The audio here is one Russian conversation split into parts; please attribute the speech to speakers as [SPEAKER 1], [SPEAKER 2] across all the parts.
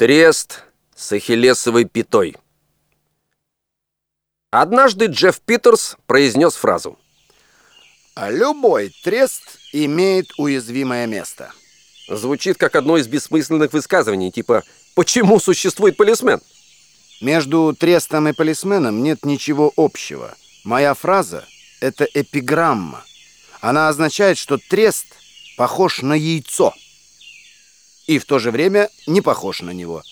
[SPEAKER 1] Трест с ахиллесовой пятой. Однажды Джефф Питерс произнес фразу.
[SPEAKER 2] Любой трест имеет уязвимое место.
[SPEAKER 1] Звучит как одно из бессмысленных высказываний, типа «Почему существует полисмен?»
[SPEAKER 2] Между трестом и полисменом нет ничего общего. Моя фраза — это эпиграмма. Она означает, что трест похож на яйцо и в то же время не похож на него.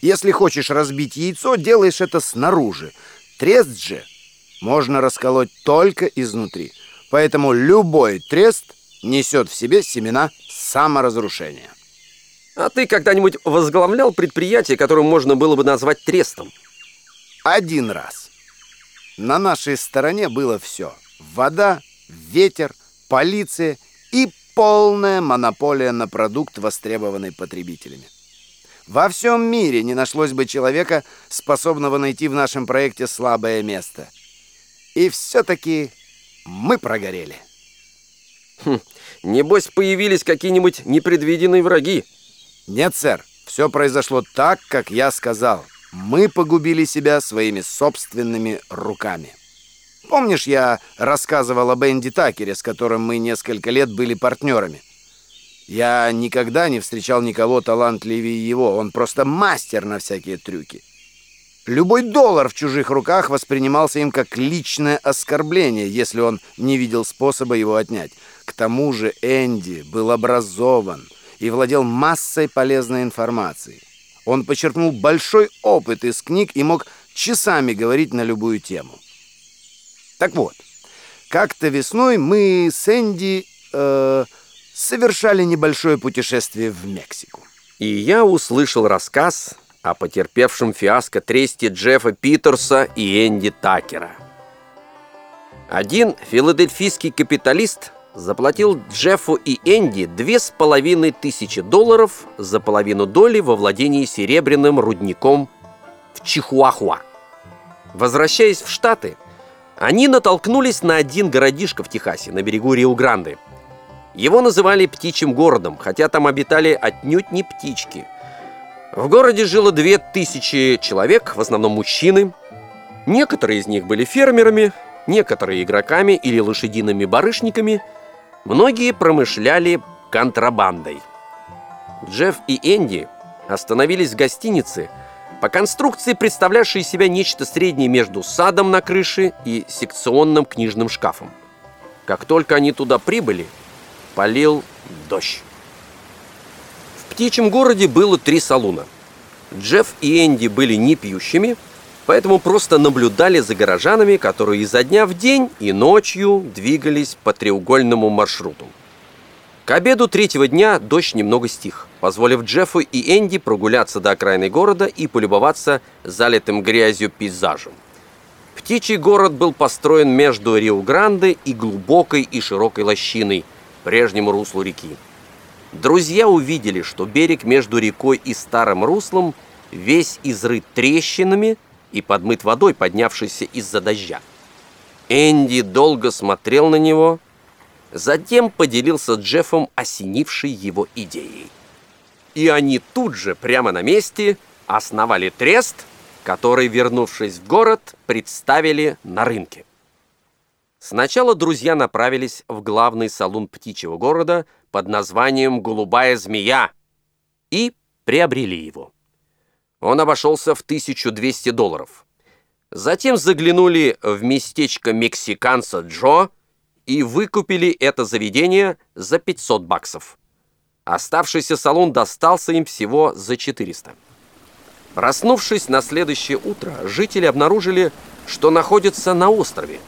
[SPEAKER 2] Если хочешь разбить яйцо, делаешь это снаружи. Трест же можно расколоть только изнутри. Поэтому любой трест несет в себе семена саморазрушения.
[SPEAKER 1] А ты когда-нибудь возглавлял предприятие, которое можно было бы назвать трестом?
[SPEAKER 2] Один раз. На нашей стороне было все. Вода, ветер, полиция полная монополия на продукт, востребованный потребителями. Во всем мире не нашлось бы человека, способного найти в нашем проекте слабое место. И все-таки мы прогорели.
[SPEAKER 1] Хм, небось, появились какие-нибудь непредвиденные враги.
[SPEAKER 2] Нет, сэр, все произошло так, как я сказал. Мы погубили себя своими собственными руками. Помнишь, я рассказывал об Энди Такере, с которым мы несколько лет были партнерами? Я никогда не встречал никого талантливее его. Он просто мастер на всякие трюки. Любой доллар в чужих руках воспринимался им как личное оскорбление, если он не видел способа его отнять. К тому же Энди был образован и владел массой полезной информации. Он почерпнул большой опыт из книг и мог часами говорить на любую тему. Так вот, как-то весной мы с Энди э, совершали небольшое путешествие в Мексику.
[SPEAKER 1] И я услышал рассказ о потерпевшем фиаско тресте Джеффа Питерса и Энди Такера. Один филадельфийский капиталист заплатил Джеффу и Энди две с половиной тысячи долларов за половину доли во владении серебряным рудником в Чихуахуа. Возвращаясь в Штаты, они натолкнулись на один городишко в Техасе, на берегу Рио-Гранде. Его называли птичьим городом, хотя там обитали отнюдь не птички. В городе жило две тысячи человек, в основном мужчины. Некоторые из них были фермерами, некоторые игроками или лошадиными барышниками. Многие промышляли контрабандой. Джефф и Энди остановились в гостинице – по конструкции представлявшей из себя нечто среднее между садом на крыше и секционным книжным шкафом. Как только они туда прибыли, полил дождь. В птичьем городе было три салуна. Джефф и Энди были не пьющими, поэтому просто наблюдали за горожанами, которые изо дня в день и ночью двигались по треугольному маршруту. К обеду третьего дня дождь немного стих, позволив Джеффу и Энди прогуляться до окраины города и полюбоваться залитым грязью пейзажем. Птичий город был построен между Рио-Гранде и глубокой и широкой лощиной, прежнему руслу реки. Друзья увидели, что берег между рекой и старым руслом весь изрыт трещинами и подмыт водой, поднявшейся из-за дождя. Энди долго смотрел на него, Затем поделился Джеффом осенившей его идеей. И они тут же, прямо на месте, основали трест, который, вернувшись в город, представили на рынке. Сначала друзья направились в главный салон птичьего города под названием «Голубая змея» и приобрели его. Он обошелся в 1200 долларов. Затем заглянули в местечко мексиканца Джо, и выкупили это заведение за 500 баксов. Оставшийся салон достался им всего за 400. Проснувшись на следующее утро, жители обнаружили, что находятся на острове.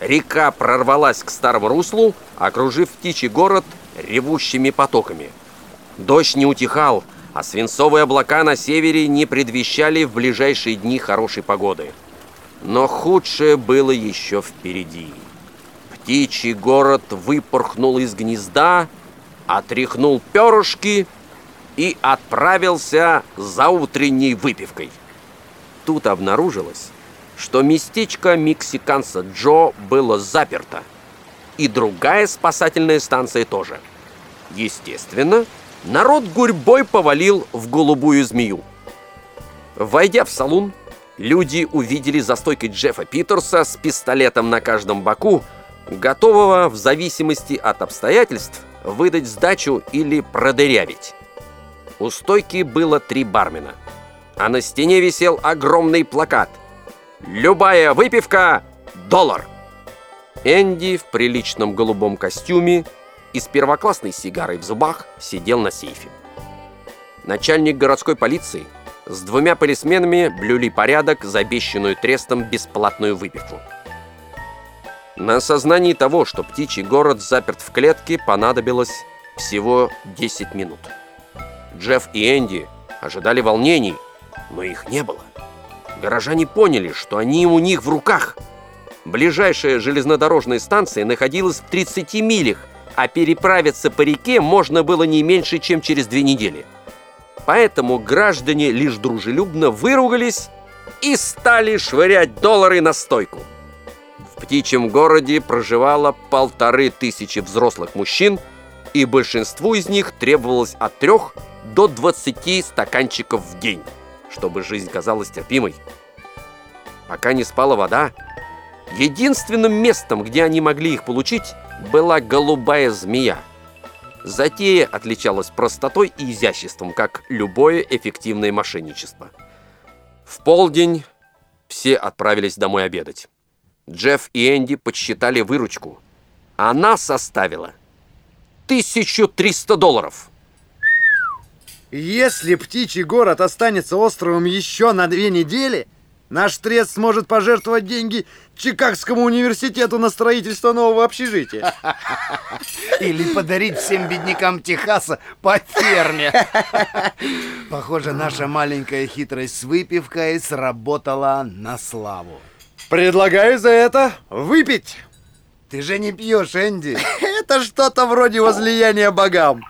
[SPEAKER 1] Река прорвалась к старому руслу, окружив птичий город ревущими потоками. Дождь не утихал, а свинцовые облака на севере не предвещали в ближайшие дни хорошей погоды. Но худшее было еще впереди. Птичий город выпорхнул из гнезда, отряхнул перышки и отправился за утренней выпивкой. Тут обнаружилось, что местечко мексиканца Джо было заперто, и другая спасательная станция тоже. Естественно, Народ гурьбой повалил в голубую змею. Войдя в салон, люди увидели за стойкой Джеффа Питерса с пистолетом на каждом боку, готового в зависимости от обстоятельств выдать сдачу или продырявить. У стойки было три бармена, а на стене висел огромный плакат «Любая выпивка – доллар!». Энди в приличном голубом костюме и с первоклассной сигарой в зубах сидел на сейфе. Начальник городской полиции с двумя полисменами блюли порядок за обещанную трестом бесплатную выпивку. На осознании того, что птичий город заперт в клетке, понадобилось всего 10 минут. Джефф и Энди ожидали волнений, но их не было. Горожане поняли, что они у них в руках. Ближайшая железнодорожная станция находилась в 30 милях, а переправиться по реке можно было не меньше, чем через две недели. Поэтому граждане лишь дружелюбно выругались и стали швырять доллары на стойку. Птичьем городе проживало полторы тысячи взрослых мужчин, и большинству из них требовалось от трех до 20 стаканчиков в день, чтобы жизнь казалась терпимой. Пока не спала вода, единственным местом, где они могли их получить, была голубая змея. Затея отличалась простотой и изяществом, как любое эффективное мошенничество. В полдень все отправились домой обедать. Джефф и Энди подсчитали выручку. Она составила 1300 долларов.
[SPEAKER 3] Если птичий город останется островом еще на две недели, наш трест сможет пожертвовать деньги Чикагскому университету на строительство нового общежития.
[SPEAKER 2] Или подарить всем беднякам Техаса по ферме. Похоже, наша маленькая хитрость с выпивкой сработала на славу.
[SPEAKER 3] Предлагаю за это выпить.
[SPEAKER 2] Ты же не пьешь, Энди.
[SPEAKER 3] Это что-то вроде возлияния богам.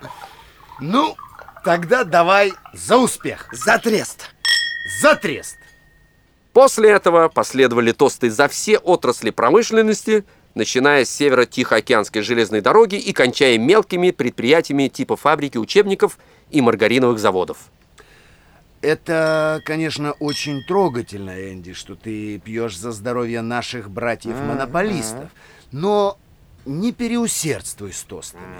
[SPEAKER 2] Ну, тогда давай за успех.
[SPEAKER 3] За трест.
[SPEAKER 2] За трест.
[SPEAKER 1] После этого последовали тосты за все отрасли промышленности, начиная с северо-тихоокеанской железной дороги и кончая мелкими предприятиями типа фабрики учебников и маргариновых заводов.
[SPEAKER 2] Это, конечно, очень трогательно, Энди, что ты пьешь за здоровье наших братьев-монополистов. Но не переусердствуй с тостами.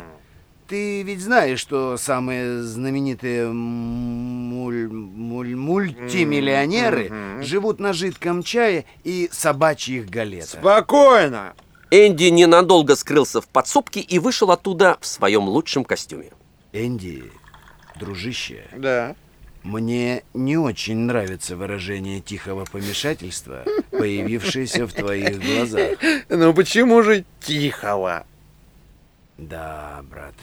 [SPEAKER 2] Ты ведь знаешь, что самые знаменитые муль, муль, мультимиллионеры живут на жидком чае и собачьих галетах.
[SPEAKER 3] Спокойно.
[SPEAKER 1] Энди ненадолго скрылся в подсобке и вышел оттуда в своем лучшем костюме.
[SPEAKER 2] Энди, дружище,
[SPEAKER 3] Да.
[SPEAKER 2] Мне не очень нравится выражение тихого помешательства, появившееся в твоих глазах.
[SPEAKER 3] Ну почему же тихого?
[SPEAKER 2] Да, брат.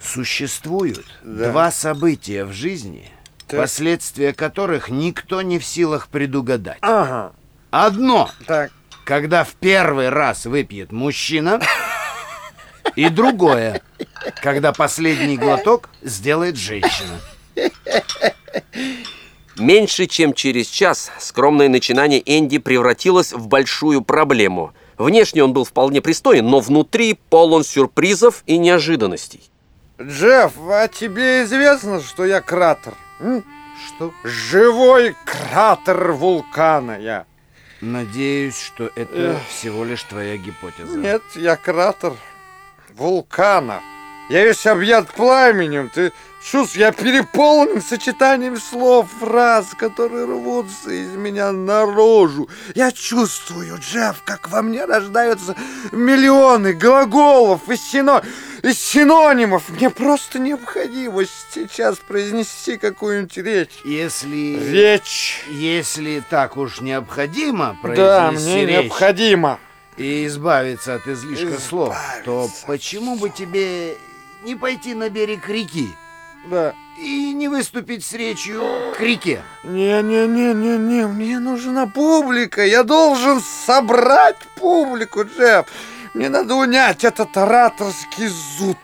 [SPEAKER 2] Существуют
[SPEAKER 3] Да.
[SPEAKER 2] два события в жизни,
[SPEAKER 3] Так.
[SPEAKER 2] последствия которых никто не в силах предугадать.
[SPEAKER 3] Ага.
[SPEAKER 2] Одно,
[SPEAKER 3] Так.
[SPEAKER 2] когда в первый раз выпьет мужчина, и другое, когда последний глоток сделает женщина.
[SPEAKER 1] Меньше чем через час скромное начинание Энди превратилось в большую проблему. Внешне он был вполне пристоен, но внутри полон сюрпризов и неожиданностей.
[SPEAKER 3] Джефф, а тебе известно, что я кратер? м?
[SPEAKER 2] Что?
[SPEAKER 3] Живой кратер вулкана я.
[SPEAKER 2] Надеюсь, что это
[SPEAKER 3] Эх.
[SPEAKER 2] всего лишь твоя гипотеза.
[SPEAKER 3] Нет, я кратер вулкана. Я весь объят пламенем. Ты чувств, я переполнен сочетанием слов, фраз, которые рвутся из меня наружу. Я чувствую, Джефф, как во мне рождаются миллионы глаголов и, сино... и синонимов. Мне просто необходимо сейчас произнести какую-нибудь речь.
[SPEAKER 2] Если...
[SPEAKER 3] Речь.
[SPEAKER 2] Если так уж необходимо
[SPEAKER 3] Да,
[SPEAKER 2] произнести
[SPEAKER 3] мне
[SPEAKER 2] речь
[SPEAKER 3] необходимо.
[SPEAKER 2] и избавиться от излишка слов, то
[SPEAKER 3] Избавиться.
[SPEAKER 2] почему бы тебе не пойти на берег реки
[SPEAKER 3] Да.
[SPEAKER 2] и не выступить с речью к реке?
[SPEAKER 3] Не-не-не-не-не, мне нужна публика. Я должен собрать публику, Джефф. Мне надо унять этот ораторский зуд.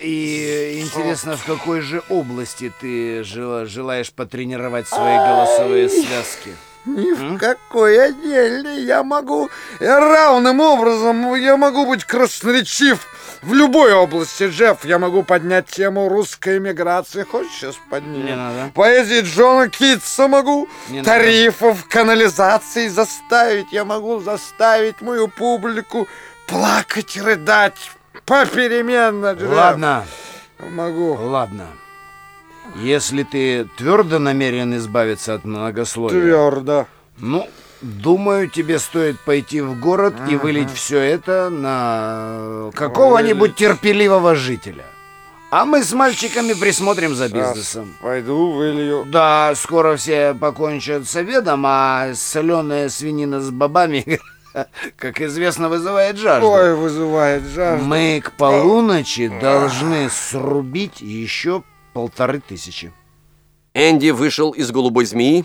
[SPEAKER 2] И интересно, в какой же области ты жела- желаешь потренировать свои голосовые связки?
[SPEAKER 3] Ни в какой отдельный. Я могу равным образом, я могу быть красноречив в любой области, Джефф. Я могу поднять тему русской эмиграции. Хочешь сейчас поднимем?
[SPEAKER 2] Не надо.
[SPEAKER 3] Поэзии Джона Китса могу.
[SPEAKER 2] Не надо.
[SPEAKER 3] тарифов, канализации заставить. Я могу заставить мою публику плакать, рыдать попеременно, Джефф.
[SPEAKER 2] Ладно,
[SPEAKER 3] Могу.
[SPEAKER 2] ладно. Если ты твердо намерен избавиться от многословия,
[SPEAKER 3] Твердо.
[SPEAKER 2] ну, думаю, тебе стоит пойти в город и вылить все это на какого-нибудь терпеливого жителя. А мы с мальчиками присмотрим за бизнесом.
[SPEAKER 3] Пойду вылью.
[SPEAKER 2] Да, скоро все покончат с обедом, а соленая свинина с бобами, как известно, вызывает жажду.
[SPEAKER 3] Ой, вызывает жажду.
[SPEAKER 2] Мы к полуночи должны срубить еще полторы тысячи.
[SPEAKER 1] Энди вышел из голубой змеи,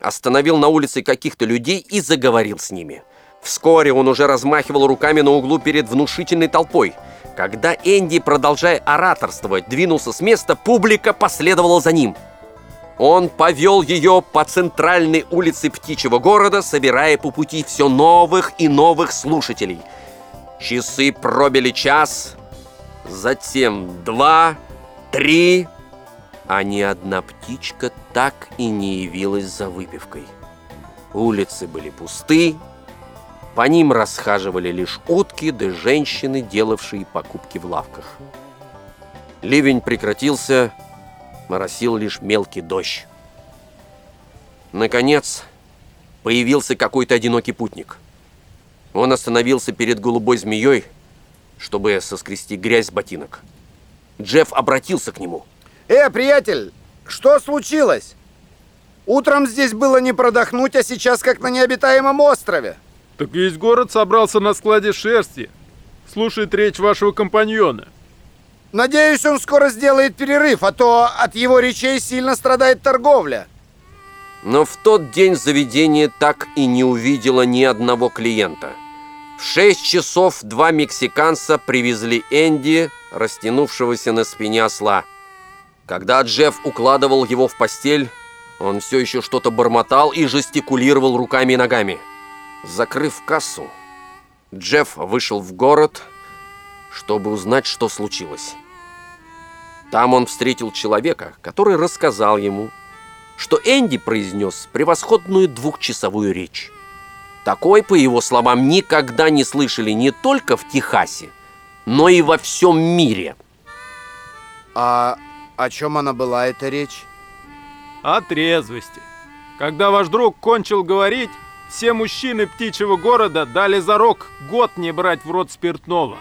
[SPEAKER 1] остановил на улице каких-то людей и заговорил с ними. Вскоре он уже размахивал руками на углу перед внушительной толпой. Когда Энди, продолжая ораторствовать, двинулся с места, публика последовала за ним. Он повел ее по центральной улице птичьего города, собирая по пути все новых и новых слушателей. Часы пробили час, затем два, три, а ни одна птичка так и не явилась за выпивкой. Улицы были пусты, по ним расхаживали лишь утки да женщины, делавшие покупки в лавках. Ливень прекратился, моросил лишь мелкий дождь. Наконец, появился какой-то одинокий путник. Он остановился перед голубой змеей, чтобы соскрести грязь с ботинок. Джефф обратился к нему.
[SPEAKER 2] Э, приятель, что случилось? Утром здесь было не продохнуть, а сейчас как на необитаемом острове.
[SPEAKER 4] Так весь город собрался на складе шерсти. Слушает речь вашего компаньона.
[SPEAKER 2] Надеюсь, он скоро сделает перерыв, а то от его речей сильно страдает торговля.
[SPEAKER 1] Но в тот день заведение так и не увидело ни одного клиента. В шесть часов два мексиканца привезли Энди, растянувшегося на спине осла. Когда Джефф укладывал его в постель, он все еще что-то бормотал и жестикулировал руками и ногами. Закрыв кассу, Джефф вышел в город, чтобы узнать, что случилось. Там он встретил человека, который рассказал ему, что Энди произнес превосходную двухчасовую речь. Такой, по его словам, никогда не слышали не только в Техасе, но и во всем мире.
[SPEAKER 2] А о чем она была, эта речь?
[SPEAKER 4] О трезвости. Когда ваш друг кончил говорить, все мужчины птичьего города дали зарок год не брать в рот спиртного.